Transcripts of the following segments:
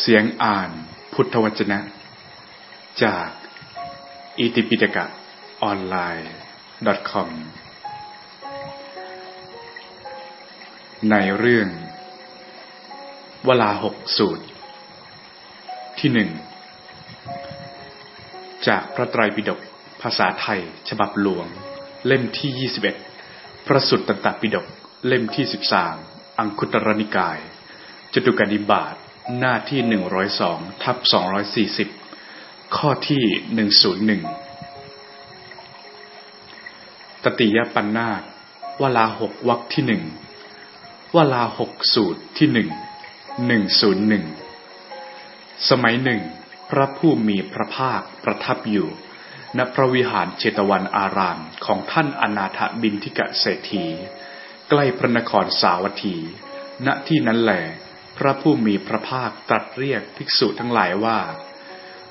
เสียงอ่านพุทธวจนะ จากอิติปิฎกะออนไลน์ .com ในเรื่องเวลาหกสูตร ที่หนึ่ง จากพระไตรปิฎกภาษาไทย ฉบับหลวง เล่มที่ 21 พระสุตตันตปิฎกเล่มที่ 13 อังคุตรนิกายจตุกนิบาต หน้าที่102ทับ240ข้อที่101ตติยปัญนาวลาหกวักที่หนึ่งวลาหกสูตรที่หนึ่งหนึ่งศูนย์หนึ่งสมัยหนึ่ง พระผู้มีพระภาคประทับอยู่ ณพระวิหารเชตวันอารามของท่านอนาถบินทิกะเศรษฐี ใกล้พระนครสาวัตถี ณที่นั้นแหลพ ระผู้มีพระภาคตรัสเรียกภิกษุทั้งหลายว่า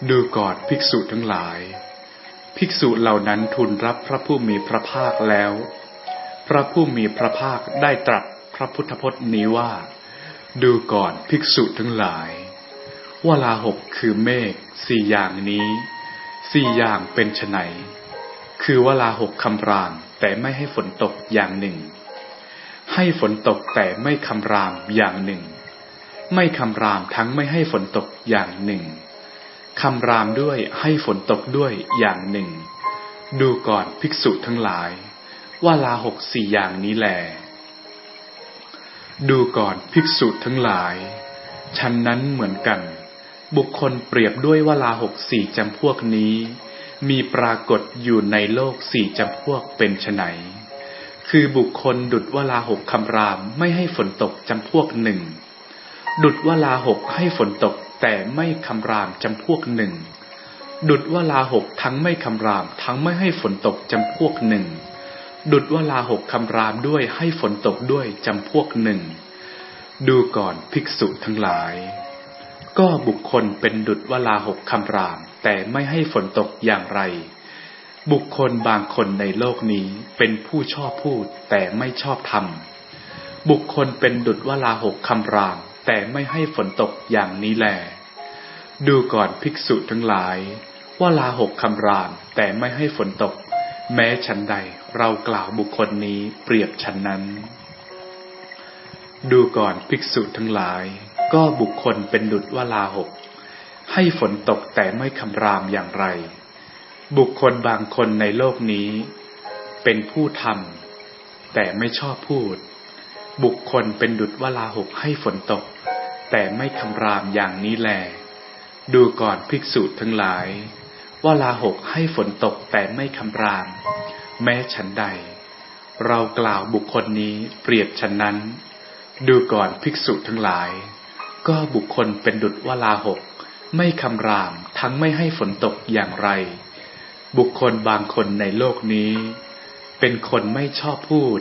ดูก่อนภิกษุทั้งหลาย ภิกษุเหล่านั้นทูลรับพระผู้มีพระภาคแล้ว พระผู้มีพระภาคได้ตรัสพระพุทธพจน์นี้ว่า ดูก่อนภิกษุทั้งหลาย วลาหกคือเมฆสี่อย่างนี้ สี่อย่างเป็นไฉนคือเวลาหกคำรามแต่ไม่ให้ฝนตกอย่างหนึ่ง ให้ฝนตกแต่ไม่คำรามอย่างหนึ่ง ไม่คำรามทั้งไม่ให้ฝนตกอย่างหนึ่งคำรามด้วยให้ฝนตกด้วยอย่างหนึ่ง ดูก่อนภิกษุทั้งหลาย ว่าลาหกสี่อย่างนี้แล ดูก่อนภิกษุทั้งหลายฉันนั้นเหมือนกัน บุคคลเปรียบด้วยว่าลาหกสี่จำพวกนี้ มีปรากฏอยู่ในโลกสี่จำพวกเป็นไฉนคือบุคคลดุดวลาหกคำรามไม่ให้ฝนตกจำพวกหนึ่ง ดุดวลาหกให้ฝนตกแต่ไม่คำรามจำพวกหนึ่ง ดุดวลาหกทั้งไม่คำราม ทั้งไม่ให้ฝนตกจำพวกหนึ่ง ดุดวลาหกคำรามด้วยให้ฝนตกด้วยจำพวกหนึ่ง ดูก่อนภิกษุทั้งหลาย ก็บุคคลเป็นดุดวลาหกคำราม แต่ไม่ให้ฝนตกอย่างไร บุคคลบางคนในโลกนี้เป็นผู้ชอบพูดแต่ไม่ชอบทำบุคคลเป็นดุดวลาหกคำราม แต่ไม่ให้ฝนตกอย่างนี้แล ดูก่อนภิกษุทั้งหลาย ว่าลาหกคำรามแต่ไม่ให้ฝนตก แม้ฉันใดเรากล่าวบุคคลนี้เปรียบฉันนั้น ดูก่อนภิกษุทั้งหลาย ก็บุคคลเป็นดุจว่าลาหก ให้ฝนตกแต่ไม่คำรามอย่างไร บุคคลบางคนในโลกนี้ เป็นผู้ทำแต่ไม่ชอบพูด บุคคลเป็นดุจวลาหกให้ฝนตก แต่ไม่คำรามอย่างนี้แล ดูก่อนภิกษุทั้งหลาย วลาหกให้ฝนตกแต่ไม่คำราม แม้ฉันใด เรากล่าวบุคคลนี้เปรียบฉันนั้น ดูก่อนภิกษุทั้งหลาย ก็บุคคลเป็นดุจวลาหกไม่คำรามทั้งไม่ให้ฝนตกอย่างไร บุคคลบางคนในโลกนี้ เป็นคนไม่ชอบพูด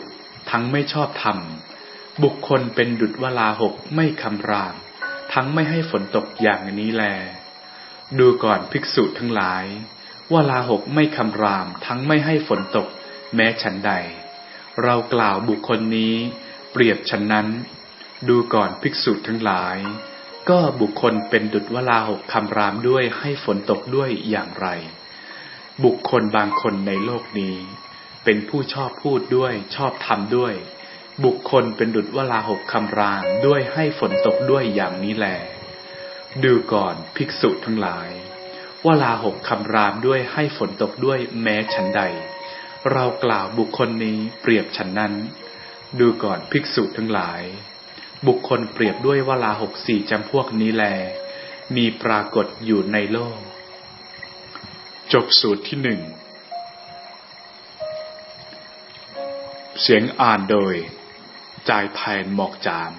ทั้งไม่ชอบทำ บุคคลเป็นดุจวลาหกไม่คำราม ทั้งไม่ให้ฝนตกอย่างนี้แล ดูก่อนภิกษุทั้งหลาย วลาหกไม่คำราม ทั้งไม่ให้ฝนตก แม้ฉันใด เรากล่าวบุคคลนี้ เปรียบฉันนั้น ดูก่อนภิกษุทั้งหลาย ก็บุคคลเป็นดุจวลาหกคำรามด้วยให้ฝนตกด้วยอย่างไร บุคคลบางคนในโลกนี้ เป็นผู้ชอบพูดด้วยชอบทำด้วย บุคคลเป็นดุจวลาหกคำรามด้วยให้ฝนตกด้วยอย่างนี้แล ดูก่อนภิกษุทั้งหลาย วลาหกคำรามด้วยให้ฝนตกด้วยแม้ฉันใด เรากล่าวบุคคลนี้เปรียบฉันนั้น ดูก่อนภิกษุทั้งหลาย บุคคลเปรียบด้วยวลาหกสี่จำพวกนี้แล มีปรากฏอยู่ในโลก จบสูตรที่หนึ่งเสียงอ่านโดย จ่ายแทนหมอกจาม